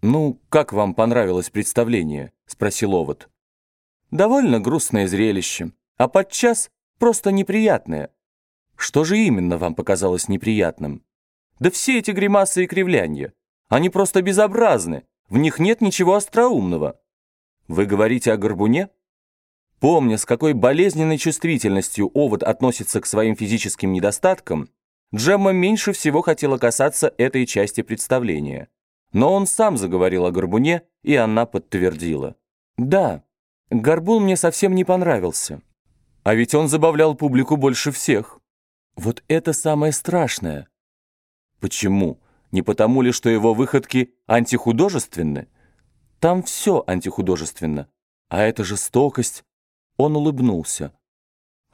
«Ну, как вам понравилось представление?» — спросил Овод. «Довольно грустное зрелище, а подчас просто неприятное. Что же именно вам показалось неприятным? Да все эти гримасы и кривлянья. Они просто безобразны, в них нет ничего остроумного. Вы говорите о горбуне?» Помня, с какой болезненной чувствительностью овод относится к своим физическим недостаткам, Джемма меньше всего хотела касаться этой части представления. Но он сам заговорил о горбуне, и она подтвердила. «Да, горбун мне совсем не понравился. А ведь он забавлял публику больше всех. Вот это самое страшное». «Почему? Не потому ли, что его выходки антихудожественны?» «Там все антихудожественно. А это жестокость». Он улыбнулся.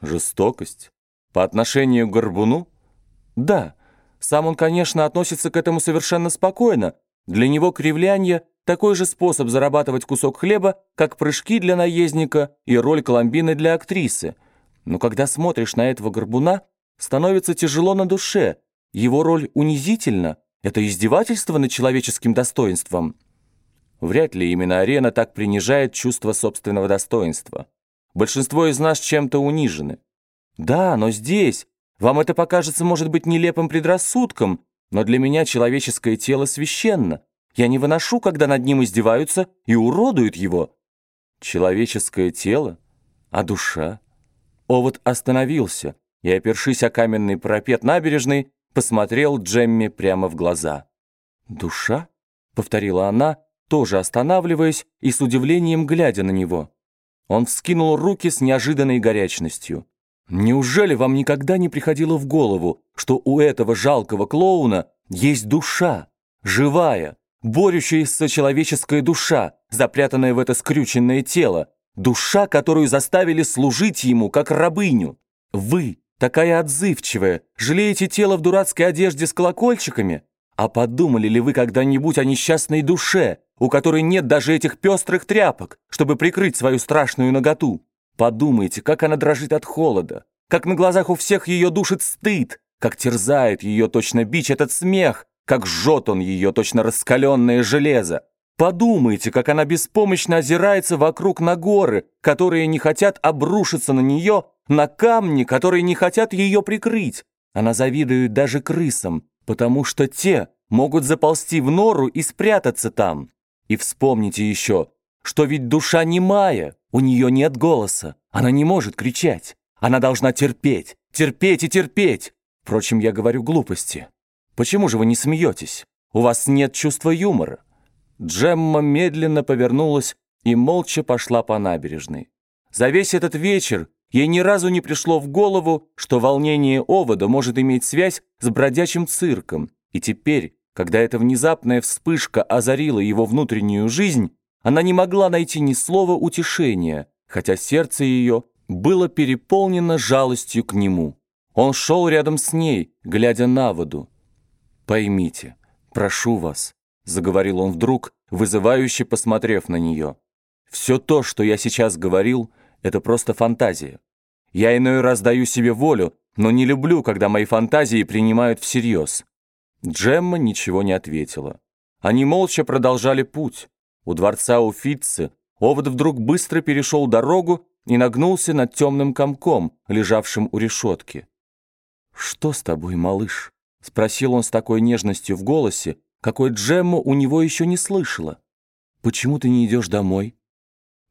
«Жестокость? По отношению к горбуну?» «Да». Сам он, конечно, относится к этому совершенно спокойно, для него кривляние – такой же способ зарабатывать кусок хлеба, как прыжки для наездника и роль Коломбины для актрисы. Но когда смотришь на этого горбуна, становится тяжело на душе. Его роль унизительна. Это издевательство над человеческим достоинством. Вряд ли именно арена так принижает чувство собственного достоинства. Большинство из нас чем-то унижены. Да, но здесь вам это покажется, может быть, нелепым предрассудком, но для меня человеческое тело священно. Я не выношу, когда над ним издеваются и уродуют его. Человеческое тело? А душа? Овод остановился и, опершись о каменный парапет набережной, посмотрел Джемми прямо в глаза. «Душа?» — повторила она, тоже останавливаясь и с удивлением глядя на него. Он вскинул руки с неожиданной горячностью. Неужели вам никогда не приходило в голову, что у этого жалкого клоуна есть душа, живая, борющаяся человеческая душа, запрятанная в это скрюченное тело, душа, которую заставили служить ему, как рабыню? Вы, такая отзывчивая, жалеете тело в дурацкой одежде с колокольчиками? А подумали ли вы когда-нибудь о несчастной душе, у которой нет даже этих пестрых тряпок, чтобы прикрыть свою страшную наготу? Подумайте, как она дрожит от холода, как на глазах у всех ее душит стыд, как терзает ее точно бич этот смех, как жжет он ее точно раскаленное железо. Подумайте, как она беспомощно озирается вокруг на горы, которые не хотят обрушиться на нее, на камни, которые не хотят ее прикрыть. Она завидует даже крысам, потому что те могут заползти в нору и спрятаться там. И вспомните еще, что ведь душа немая, у нее нет голоса, она не может кричать. Она должна терпеть, терпеть и терпеть. Впрочем, я говорю глупости. Почему же вы не смеетесь? У вас нет чувства юмора. Джемма медленно повернулась и молча пошла по набережной. За весь этот вечер ей ни разу не пришло в голову, что волнение овода может иметь связь с бродячим цирком, и теперь, когда эта внезапная вспышка озарила его внутреннюю жизнь, она не могла найти ни слова утешения, хотя сердце ее было переполнено жалостью к нему. Он шел рядом с ней, глядя на воду. «Поймите, прошу вас», — заговорил он вдруг, вызывающе посмотрев на нее. «Все то, что я сейчас говорил, это просто фантазия. Я иной раз даю себе волю, но не люблю, когда мои фантазии принимают всерьез». Джемма ничего не ответила. Они молча продолжали путь. У дворца Уфицы овод вдруг быстро перешел дорогу и нагнулся над темным комком, лежавшим у решетки. «Что с тобой, малыш?» — спросил он с такой нежностью в голосе, какой Джемма у него еще не слышала. «Почему ты не идешь домой?»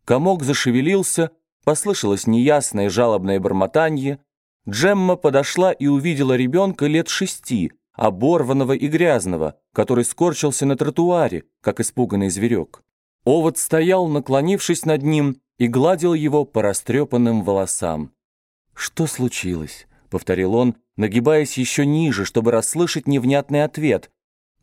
Комок зашевелился, послышалось неясное жалобное бормотанье. Джемма подошла и увидела ребенка лет шести, оборванного и грязного, который скорчился на тротуаре, как испуганный зверек. Овод стоял, наклонившись над ним, и гладил его по растрепанным волосам. «Что случилось?» — повторил он, нагибаясь еще ниже, чтобы расслышать невнятный ответ.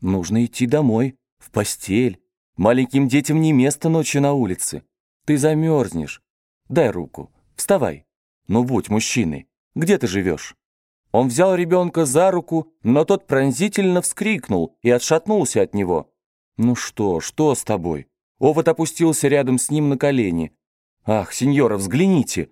«Нужно идти домой, в постель. Маленьким детям не место ночью на улице. Ты замерзнешь. Дай руку. Вставай. Ну, будь мужчиной. Где ты живешь?» Он взял ребенка за руку, но тот пронзительно вскрикнул и отшатнулся от него. «Ну что, что с тобой?» Овод опустился рядом с ним на колени. «Ах, сеньора, взгляните!»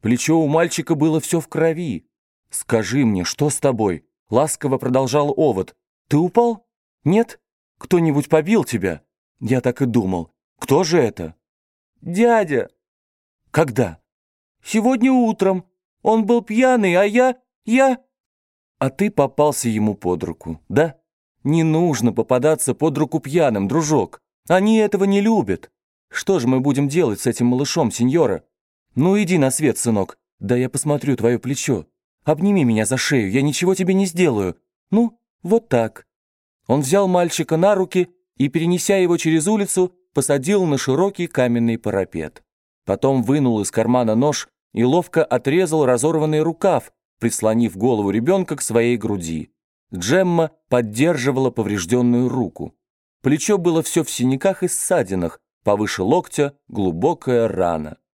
Плечо у мальчика было все в крови. «Скажи мне, что с тобой?» Ласково продолжал Овод. «Ты упал? Нет? Кто-нибудь побил тебя?» Я так и думал. Кто же это? Дядя. Когда? Сегодня утром. Он был пьяный, а я... я... А ты попался ему под руку, да? Не нужно попадаться под руку пьяным, дружок. Они этого не любят. Что же мы будем делать с этим малышом, сеньора? Ну иди на свет, сынок. Да я посмотрю твое плечо. Обними меня за шею, я ничего тебе не сделаю. Ну, вот так». Он взял мальчика на руки и, перенеся его через улицу, посадил на широкий каменный парапет. Потом вынул из кармана нож и ловко отрезал разорванный рукав, прислонив голову ребенка к своей груди. Джемма поддерживала поврежденную руку. Плечо было все в синяках и ссадинах, повыше локтя глубокая рана.